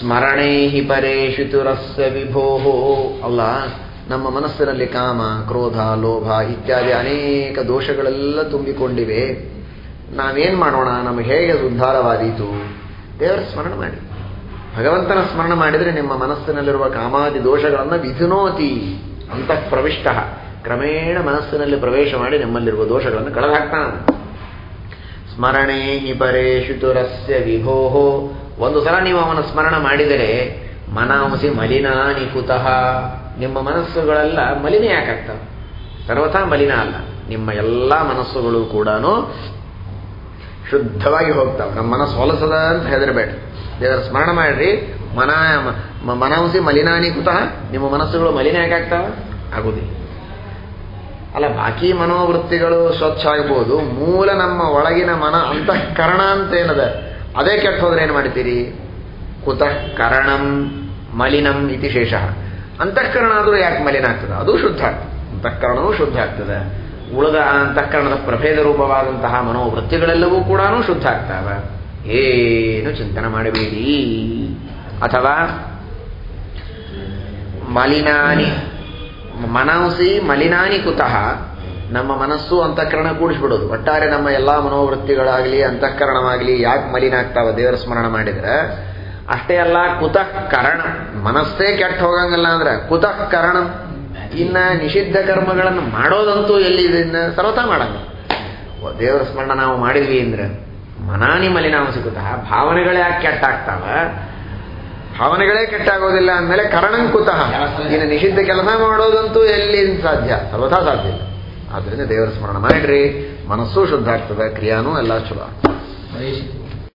ಸ್ಮರಣೇ ಹಿ ಪರೇಶು ತುರಸ್ಯ ವಿಭೋ. ಅಲ್ಲ, ನಮ್ಮ ಮನಸ್ಸಿನಲ್ಲಿ ಕಾಮ, ಕ್ರೋಧ, ಲೋಭ ಇತ್ಯಾದಿ ಅನೇಕ ದೋಷಗಳೆಲ್ಲ ತುಂಬಿಕೊಂಡಿವೆ. ನಾವೇನ್ ಮಾಡೋಣ? ನಮಗೆ ಹೇಗೆ ಉದ್ಧಾರವಾದೀತು? ದೇವರ ಸ್ಮರಣ ಮಾಡಿ. ಭಗವಂತನ ಸ್ಮರಣ ಮಾಡಿದರೆ ನಿಮ್ಮ ಮನಸ್ಸಿನಲ್ಲಿರುವ ಕಾಮಾದಿ ದೋಷಗಳನ್ನು ವಿಧುನೋತಿ ಅಂತಃ ಪ್ರವಿಷ್ಟ ಕ್ರಮೇಣ ಮನಸ್ಸಿನಲ್ಲಿ ಪ್ರವೇಶ ಮಾಡಿ ನಿಮ್ಮಲ್ಲಿರುವ ದೋಷಗಳನ್ನು ಕಳೆದಾಕ್ತಾನೆ ಸ್ಮರಣೆ ಹಿ ಪರೇಶು ತುರಸ್ಯ ವಿಭೋಹೋ ಒಂದು ಸಲ ನೀವು ಅವನ ಸ್ಮರಣ ಮಾಡಿದರೆ ಮನಾಂಸಿ ಮಲಿನಾನಿ ಕುತಃ. ನಿಮ್ಮ ಮನಸ್ಸುಗಳೆಲ್ಲ ಮಲಿನ ಯಾಕಾಗ್ತವೆ? ಸರ್ವಥಾ ಮಲಿನ ಅಲ್ಲ. ನಿಮ್ಮ ಎಲ್ಲ ಮನಸ್ಸುಗಳು ಕೂಡ ಶುದ್ಧವಾಗಿ ಹೋಗ್ತಾವೆ. ನಮ್ಮ ಮನಸ್ಸು ಹೊಲಸದ ಅಂತ ಹೆದರಬೇಡ. ದೇವರ ಸ್ಮರಣ ಮಾಡ್ರಿ. ಮನ ಮನಾಂಸಿ ಮಲಿನಾನಿ ಕುತಃ. ನಿಮ್ಮ ಮನಸ್ಸುಗಳು ಮಲಿನ ಯಾಕಾಗ್ತಾವ? ಆಗುದಿಲ್ಲ. ಅಲ್ಲ, ಬಾಕಿ ಮನೋವೃತ್ತಿಗಳು ಸ್ವಚ್ಛ ಆಗ್ಬೋದು, ಮೂಲ ನಮ್ಮ ಒಳಗಿನ ಮನ ಅಂತಃಕರಣ ಅಂತ ಏನದ? ಅದೇ ಕೆಟ್ಟ ಹೋದ್ರೆ ಏನು ಮಾಡ್ತೀರಿ? ಕುತಃ ಕರಣಂ ಮಲಿನಂ ಇತಿ ಶೇಷ. ಅಂತಃಕರಣ ಆದರೂ ಯಾಕೆ ಮಲಿನ ಆಗ್ತದೆ? ಅದು ಶುದ್ಧ. ಅಂತಃಕರಣವೂ ಶುದ್ಧ ಆಗ್ತದೆ. ಉಳಿದ ಅಂತಃಕರಣದ ಪ್ರಭೇದ ರೂಪವಾದಂತಹ ಮನೋವೃತ್ತಿಗಳೆಲ್ಲವೂ ಕೂಡ ಶುದ್ಧ ಆಗ್ತಾವ. ಏನು ಚಿಂತನೆ ಮಾಡಬೇಡಿ. ಅಥವಾ ಮಲಿನಾನಿ ಮನಂಸಿ ಮಲಿನಾನಿ ಕುತಃ. ನಮ್ಮ ಮನಸ್ಸು ಅಂತಃಕರಣ ಕೂಡಿಸ್ಬಿಡೋದು. ಒಟ್ಟಾರೆ ನಮ್ಮ ಎಲ್ಲಾ ಮನೋವೃತ್ತಿಗಳಾಗಲಿ, ಅಂತಃಕರಣವಾಗಲಿ ಯಾಕೆ ಮಲಿನ ಆಗ್ತಾವ ದೇವರ ಸ್ಮರಣ ಮಾಡಿದ್ರೆ? ಅಷ್ಟೇ ಅಲ್ಲ ಕುತಃ ಕರಣ ಮನಸ್ಸೇ ಕೆಟ್ಟ ಹೋಗಂಗಿಲ್ಲ ಅಂದ್ರೆ ಕುತಃ ಕರಣ ಇನ್ನ ನಿಷಿದ್ಧ ಕರ್ಮಗಳನ್ನು ಮಾಡೋದಂತೂ ಎಲ್ಲಿ ಇದನ್ನ ಸರ್ವತಾ ಮಾಡಂಗ ದೇವರ ಸ್ಮರಣ ನಾವು ಮಾಡಿದ್ವಿ ಅಂದ್ರೆ ಮನಾನಿ ಮಲಿನಾಂಸಿ ಕುತಃ. ಭಾವನೆಗಳು ಯಾಕೆ ಕೆಟ್ಟ ಆಗ್ತಾವ? ಭಾವನೆಗಳೇ ಕೆಟ್ಟಾಗೋದಿಲ್ಲ ಅಂದಮೇಲೆ ಕರಣಂಕುತಃ ಇನ್ನು ನಿಷಿದ್ಧ ಕೆಲಸ ಮಾಡೋದಂತೂ ಎಲ್ಲಿ ಸಾಧ್ಯ? ಸರ್ವಥಾ ಸಾಧ್ಯ ಇಲ್ಲ. ಆದ್ದರಿಂದ ದೇವರ ಸ್ಮರಣ ಮಾಡಿಡ್ರಿ. ಮನಸ್ಸು ಶುದ್ಧ ಆಗ್ತದೆ ಕ್ರಿಯಾನೂ ಎಲ್ಲ ಚಲೋ ಆಗ್ತದೆ.